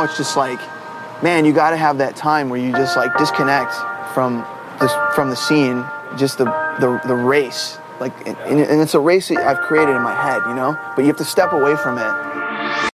now it's just like, man, you got to have that time where you just like disconnect from this from the scene, just the the, the race. Like, and, and it's a race that I've created in my head, you know. But you have to step away from it